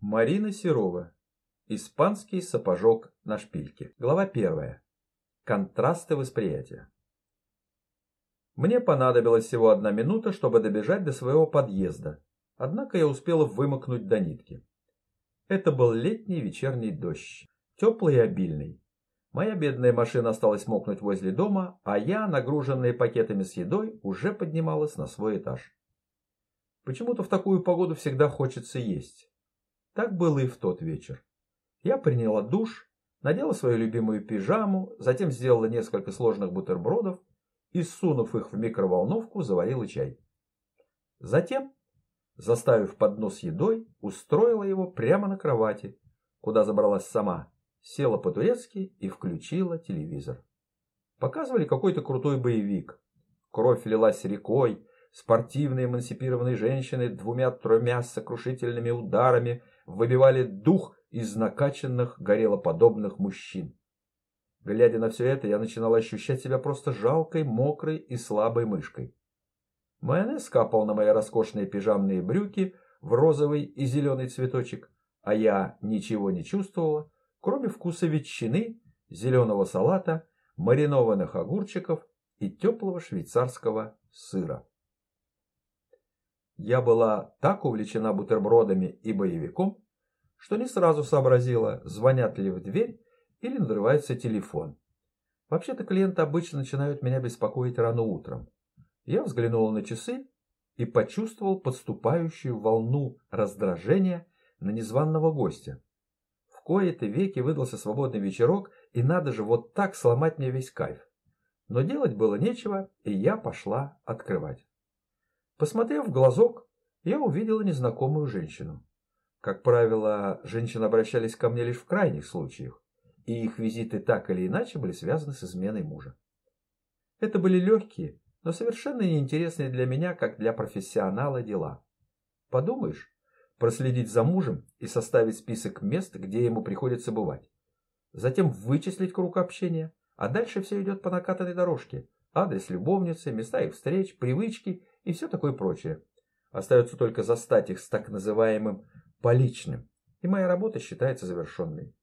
Марина Серова. Испанский сапожок на шпильке. Глава первая. Контрасты восприятия. Мне понадобилась всего одна минута, чтобы добежать до своего подъезда. Однако я успела вымокнуть до нитки. Это был летний вечерний дождь. Теплый и обильный. Моя бедная машина осталась мокнуть возле дома, а я, нагруженная пакетами с едой, уже поднималась на свой этаж. Почему-то в такую погоду всегда хочется есть. Так было и в тот вечер. Я приняла душ, надела свою любимую пижаму, затем сделала несколько сложных бутербродов и, сунув их в микроволновку, заварила чай. Затем, заставив поднос едой, устроила его прямо на кровати, куда забралась сама, села по-турецки и включила телевизор. Показывали какой-то крутой боевик. Кровь лилась рекой, спортивные эмансипированные женщины двумя-тремя сокрушительными ударами выбивали дух из накачанных горелоподобных мужчин. Глядя на все это, я начинал ощущать себя просто жалкой, мокрой и слабой мышкой. Майонез капал на мои роскошные пижамные брюки в розовый и зеленый цветочек, а я ничего не чувствовала, кроме вкуса ветчины, зеленого салата, маринованных огурчиков и теплого швейцарского сыра. Я была так увлечена бутербродами и боевиком, что не сразу сообразила, звонят ли в дверь или надрывается телефон. Вообще-то клиенты обычно начинают меня беспокоить рано утром. Я взглянул на часы и почувствовал подступающую волну раздражения на незваного гостя. В кои-то веки выдался свободный вечерок, и надо же вот так сломать мне весь кайф. Но делать было нечего, и я пошла открывать. Посмотрев в глазок, я увидела незнакомую женщину. Как правило, женщины обращались ко мне лишь в крайних случаях, и их визиты так или иначе были связаны с изменой мужа. Это были легкие, но совершенно неинтересные для меня, как для профессионала, дела. Подумаешь, проследить за мужем и составить список мест, где ему приходится бывать. Затем вычислить круг общения, а дальше все идет по накатанной дорожке. Адрес любовницы, места их встреч, привычки и все такое прочее. Остается только застать их с так называемым поличным, и моя работа считается завершенной.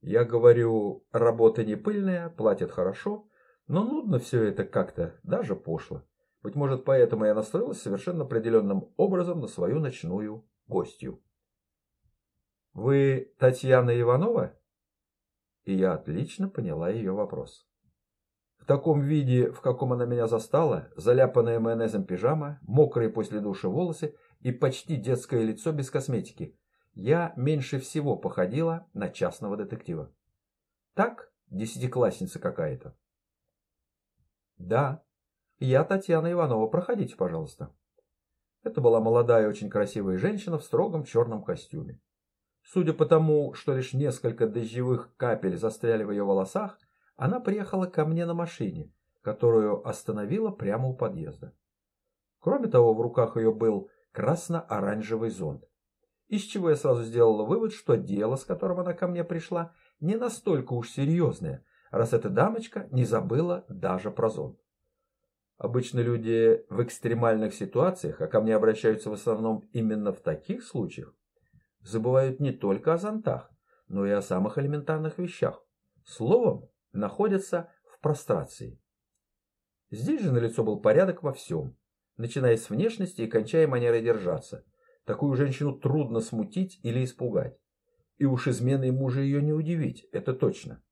Я говорю, работа не пыльная, платят хорошо, но нудно все это как-то, даже пошло. Быть может, поэтому я настроилась совершенно определенным образом на свою ночную гостью. «Вы Татьяна Иванова?» И я отлично поняла ее вопрос. В таком виде, в каком она меня застала, заляпанная майонезом пижама, мокрые после душа волосы и почти детское лицо без косметики, я меньше всего походила на частного детектива. Так, десятиклассница какая-то. Да, я Татьяна Иванова, проходите, пожалуйста. Это была молодая, очень красивая женщина в строгом черном костюме. Судя по тому, что лишь несколько дождевых капель застряли в ее волосах, она приехала ко мне на машине, которую остановила прямо у подъезда. Кроме того, в руках ее был красно-оранжевый зонт. Из чего я сразу сделала вывод, что дело, с которым она ко мне пришла, не настолько уж серьезное, раз эта дамочка не забыла даже про зонт. Обычно люди в экстремальных ситуациях, а ко мне обращаются в основном именно в таких случаях, забывают не только о зонтах, но и о самых элементарных вещах. Словом, находятся в прострации. Здесь же налицо был порядок во всем, начиная с внешности и кончая манерой держаться. Такую женщину трудно смутить или испугать. И уж изменой мужа ее не удивить, это точно.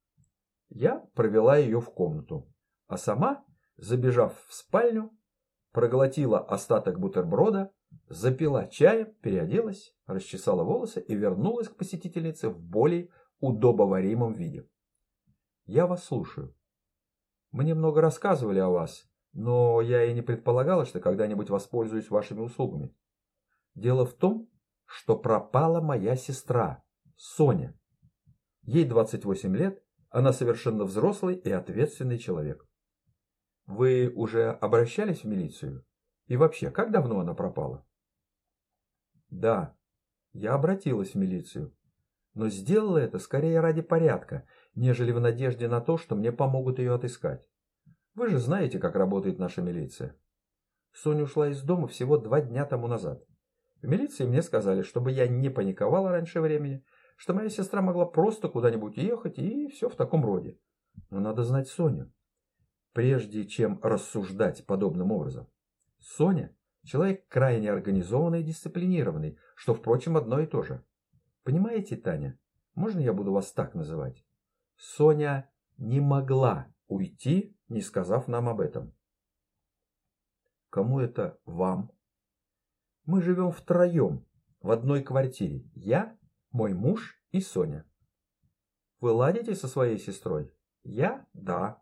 Я провела ее в комнату, а сама, забежав в спальню, проглотила остаток бутерброда, запила чаем, переоделась, расчесала волосы и вернулась к посетительнице в более удобоваримом виде. Я вас слушаю. Мне много рассказывали о вас, но я и не предполагала, что когда-нибудь воспользуюсь вашими услугами. Дело в том, что пропала моя сестра, Соня. Ей 28 лет, она совершенно взрослый и ответственный человек. Вы уже обращались в милицию? И вообще, как давно она пропала? Да, я обратилась в милицию, но сделала это скорее ради порядка нежели в надежде на то, что мне помогут ее отыскать. Вы же знаете, как работает наша милиция. Соня ушла из дома всего два дня тому назад. В милиции мне сказали, чтобы я не паниковала раньше времени, что моя сестра могла просто куда-нибудь ехать и все в таком роде. Но надо знать Соню, прежде чем рассуждать подобным образом. Соня – человек крайне организованный и дисциплинированный, что, впрочем, одно и то же. Понимаете, Таня, можно я буду вас так называть? Соня не могла уйти, не сказав нам об этом. Кому это вам? Мы живем втроем в одной квартире. Я, мой муж и Соня. Вы ладите со своей сестрой? Я? Да.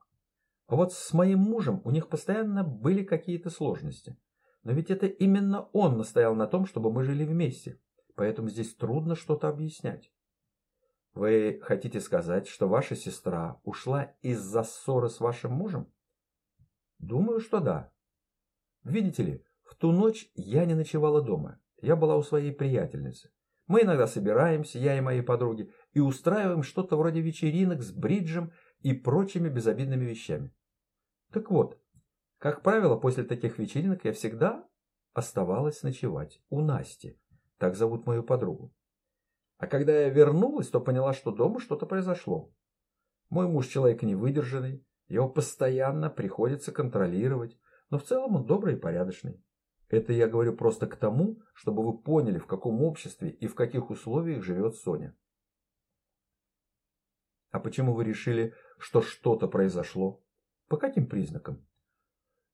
А вот с моим мужем у них постоянно были какие-то сложности. Но ведь это именно он настоял на том, чтобы мы жили вместе. Поэтому здесь трудно что-то объяснять. Вы хотите сказать, что ваша сестра ушла из-за ссоры с вашим мужем? Думаю, что да. Видите ли, в ту ночь я не ночевала дома. Я была у своей приятельницы. Мы иногда собираемся, я и мои подруги, и устраиваем что-то вроде вечеринок с бриджем и прочими безобидными вещами. Так вот, как правило, после таких вечеринок я всегда оставалась ночевать у Насти. Так зовут мою подругу. А когда я вернулась, то поняла, что дома что-то произошло. Мой муж человек невыдержанный, его постоянно приходится контролировать, но в целом он добрый и порядочный. Это я говорю просто к тому, чтобы вы поняли, в каком обществе и в каких условиях живет Соня. А почему вы решили, что что-то произошло? По каким признакам?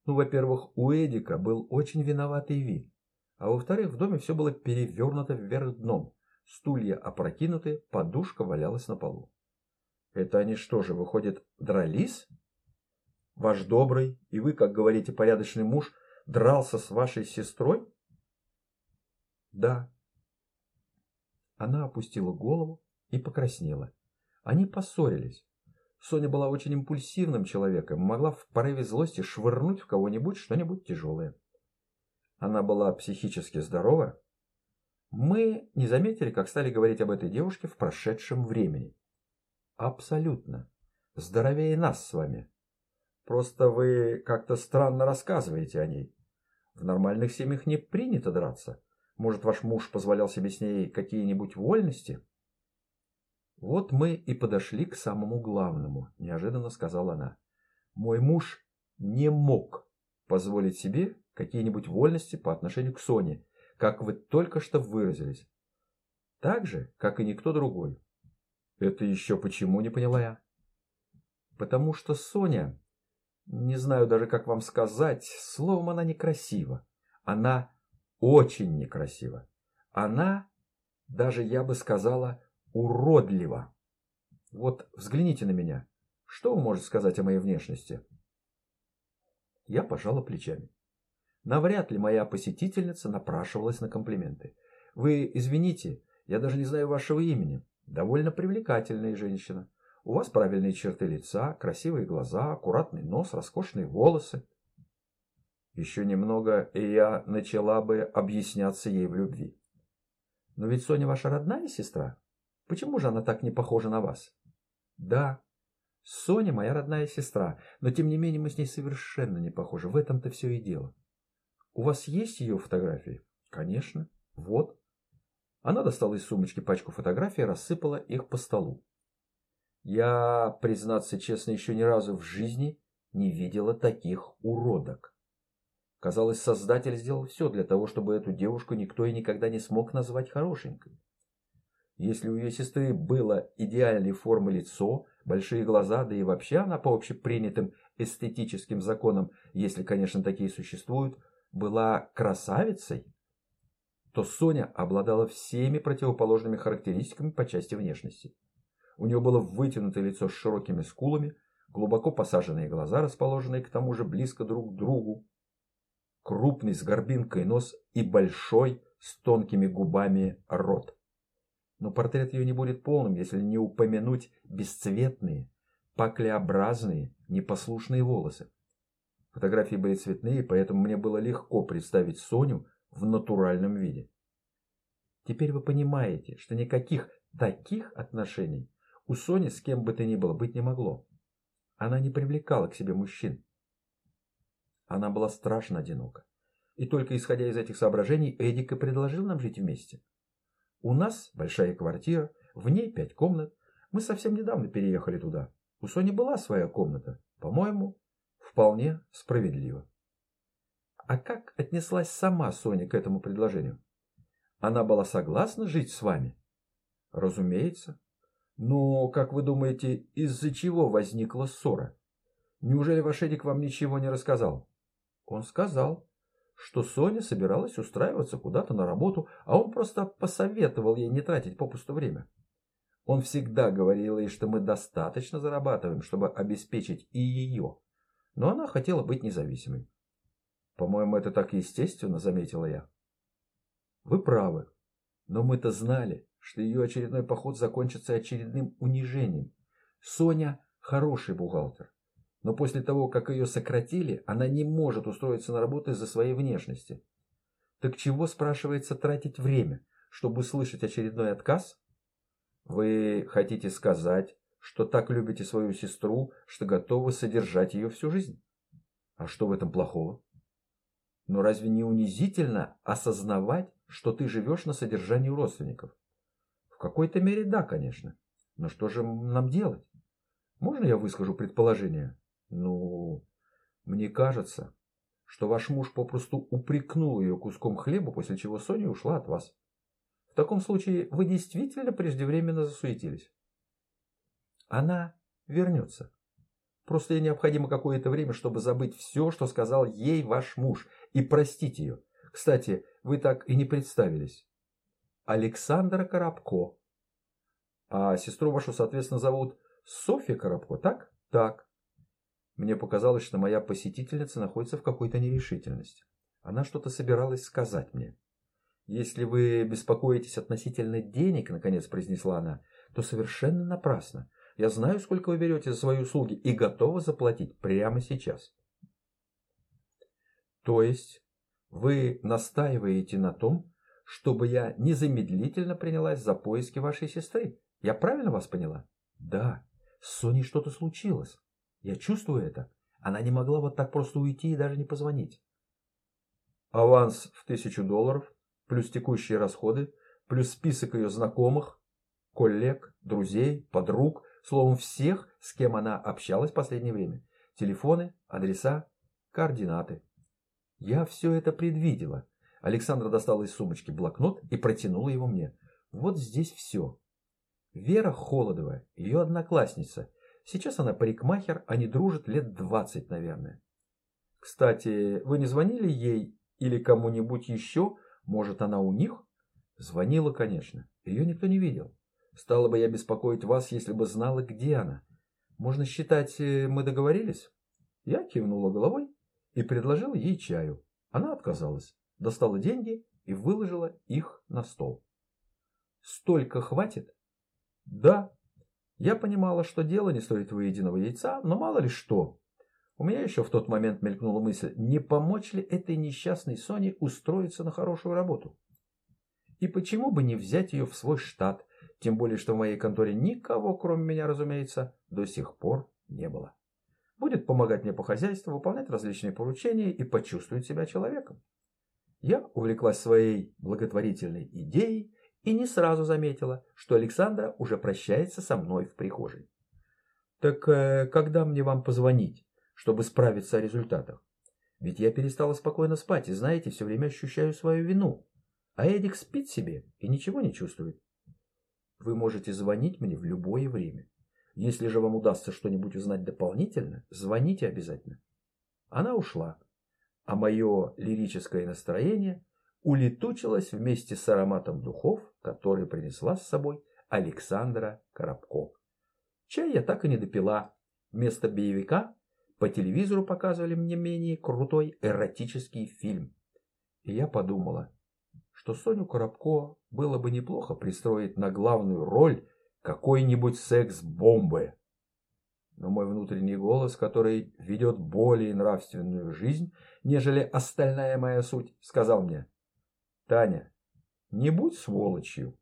Ну, во-первых, у Эдика был очень виноватый вид. А во-вторых, в доме все было перевернуто вверх дном. Стулья опрокинуты, подушка валялась на полу. Это они что же, выходит, дрались? Ваш добрый и вы, как говорите, порядочный муж – дрался с вашей сестрой? Да. Она опустила голову и покраснела. Они поссорились. Соня была очень импульсивным человеком, могла в порыве злости швырнуть в кого-нибудь что-нибудь тяжелое. Она была психически здорова. Мы не заметили, как стали говорить об этой девушке в прошедшем времени. Абсолютно. Здоровее нас с вами. Просто вы как-то странно рассказываете о ней. В нормальных семьях не принято драться. Может, ваш муж позволял себе с ней какие-нибудь вольности? Вот мы и подошли к самому главному, неожиданно сказала она. Мой муж не мог позволить себе какие-нибудь вольности по отношению к Соне, как вы только что выразились. Так же, как и никто другой. Это еще почему, не поняла я. Потому что Соня не знаю даже, как вам сказать, словом, она некрасива. Она очень некрасива. Она, даже я бы сказала, уродлива. Вот взгляните на меня. Что вы можете сказать о моей внешности? Я пожала плечами. Навряд ли моя посетительница напрашивалась на комплименты. Вы извините, я даже не знаю вашего имени. Довольно привлекательная женщина. У вас правильные черты лица, красивые глаза, аккуратный нос, роскошные волосы. Еще немного, и я начала бы объясняться ей в любви. Но ведь Соня ваша родная сестра. Почему же она так не похожа на вас? Да, Соня моя родная сестра, но тем не менее мы с ней совершенно не похожи. В этом-то все и дело. У вас есть ее фотографии? Конечно. Вот. Она достала из сумочки пачку фотографий и рассыпала их по столу. Я, признаться честно, еще ни разу в жизни не видела таких уродок. Казалось, создатель сделал все для того, чтобы эту девушку никто и никогда не смог назвать хорошенькой. Если у ее сестры было идеальной формы лицо, большие глаза, да и вообще она по общепринятым эстетическим законам, если, конечно, такие существуют, была красавицей, то Соня обладала всеми противоположными характеристиками по части внешности. У нее было вытянутое лицо с широкими скулами, глубоко посаженные глаза, расположенные к тому же близко друг к другу, крупный с горбинкой нос и большой с тонкими губами рот. Но портрет ее не будет полным, если не упомянуть бесцветные, паклеобразные, непослушные волосы. Фотографии были цветные, поэтому мне было легко представить Соню в натуральном виде. Теперь вы понимаете, что никаких таких отношений у Сони с кем бы то ни было быть не могло. Она не привлекала к себе мужчин. Она была страшно одинока. И только исходя из этих соображений Эдик и предложил нам жить вместе. У нас большая квартира, в ней пять комнат. Мы совсем недавно переехали туда. У Сони была своя комната. По-моему, вполне справедливо. А как отнеслась сама Соня к этому предложению? Она была согласна жить с вами? Разумеется. Но, как вы думаете, из-за чего возникла ссора? Неужели ваш Эдик вам ничего не рассказал? Он сказал, что Соня собиралась устраиваться куда-то на работу, а он просто посоветовал ей не тратить попусту время. Он всегда говорил ей, что мы достаточно зарабатываем, чтобы обеспечить и ее. Но она хотела быть независимой. По-моему, это так естественно, заметила я. Вы правы. Но мы-то знали, что ее очередной поход закончится очередным унижением. Соня хороший бухгалтер. Но после того, как ее сократили, она не может устроиться на работу из-за своей внешности. Так чего, спрашивается, тратить время, чтобы услышать очередной отказ? Вы хотите сказать, что так любите свою сестру, что готовы содержать ее всю жизнь? А что в этом плохого? Но разве не унизительно осознавать, что ты живешь на содержании родственников? В какой-то мере да, конечно. Но что же нам делать? Можно я выскажу предположение? Ну, мне кажется, что ваш муж попросту упрекнул ее куском хлеба, после чего Соня ушла от вас. В таком случае вы действительно преждевременно засуетились. Она вернется. Просто ей необходимо какое-то время, чтобы забыть все, что сказал ей ваш муж, и простить ее. Кстати, вы так и не представились. Александра Коробко. А сестру вашу, соответственно, зовут Софья Коробко, так? Так. Мне показалось, что моя посетительница находится в какой-то нерешительности. Она что-то собиралась сказать мне. «Если вы беспокоитесь относительно денег, — наконец произнесла она, — то совершенно напрасно. Я знаю, сколько вы берете за свои услуги и готова заплатить прямо сейчас». «То есть вы настаиваете на том, чтобы я незамедлительно принялась за поиски вашей сестры? Я правильно вас поняла?» «Да, с Соней что-то случилось. Я чувствую это. Она не могла вот так просто уйти и даже не позвонить. Аванс в тысячу долларов, плюс текущие расходы, плюс список ее знакомых, коллег, друзей, подруг, словом всех, с кем она общалась в последнее время. Телефоны, адреса, координаты. Я все это предвидела. Александра достала из сумочки блокнот и протянула его мне. Вот здесь все. Вера Холодова, ее одноклассница, Сейчас она парикмахер, они дружат лет двадцать, наверное. Кстати, вы не звонили ей или кому-нибудь еще? Может, она у них? Звонила, конечно. Ее никто не видел. Стало бы я беспокоить вас, если бы знала, где она. Можно считать, э, мы договорились? Я кивнула головой и предложила ей чаю. Она отказалась, достала деньги и выложила их на стол. Столько хватит? Да, я понимала, что дело не стоит выеденного яйца, но мало ли что. У меня еще в тот момент мелькнула мысль, не помочь ли этой несчастной Соне устроиться на хорошую работу. И почему бы не взять ее в свой штат, тем более, что в моей конторе никого, кроме меня, разумеется, до сих пор не было. Будет помогать мне по хозяйству, выполнять различные поручения и почувствовать себя человеком. Я увлеклась своей благотворительной идеей и не сразу заметила, что Александра уже прощается со мной в прихожей. «Так э, когда мне вам позвонить, чтобы справиться о результатах? Ведь я перестала спокойно спать и, знаете, все время ощущаю свою вину. А Эдик спит себе и ничего не чувствует. Вы можете звонить мне в любое время. Если же вам удастся что-нибудь узнать дополнительно, звоните обязательно». Она ушла, а мое лирическое настроение улетучилась вместе с ароматом духов, который принесла с собой Александра Коробко. Чай я так и не допила. Вместо боевика по телевизору показывали мне менее крутой эротический фильм. И я подумала, что Соню Коробко было бы неплохо пристроить на главную роль какой-нибудь секс-бомбы. Но мой внутренний голос, который ведет более нравственную жизнь, нежели остальная моя суть, сказал мне, Таня, не будь сволочью.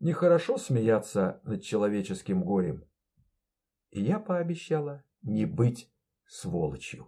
Нехорошо смеяться над человеческим горем. И я пообещала не быть сволочью.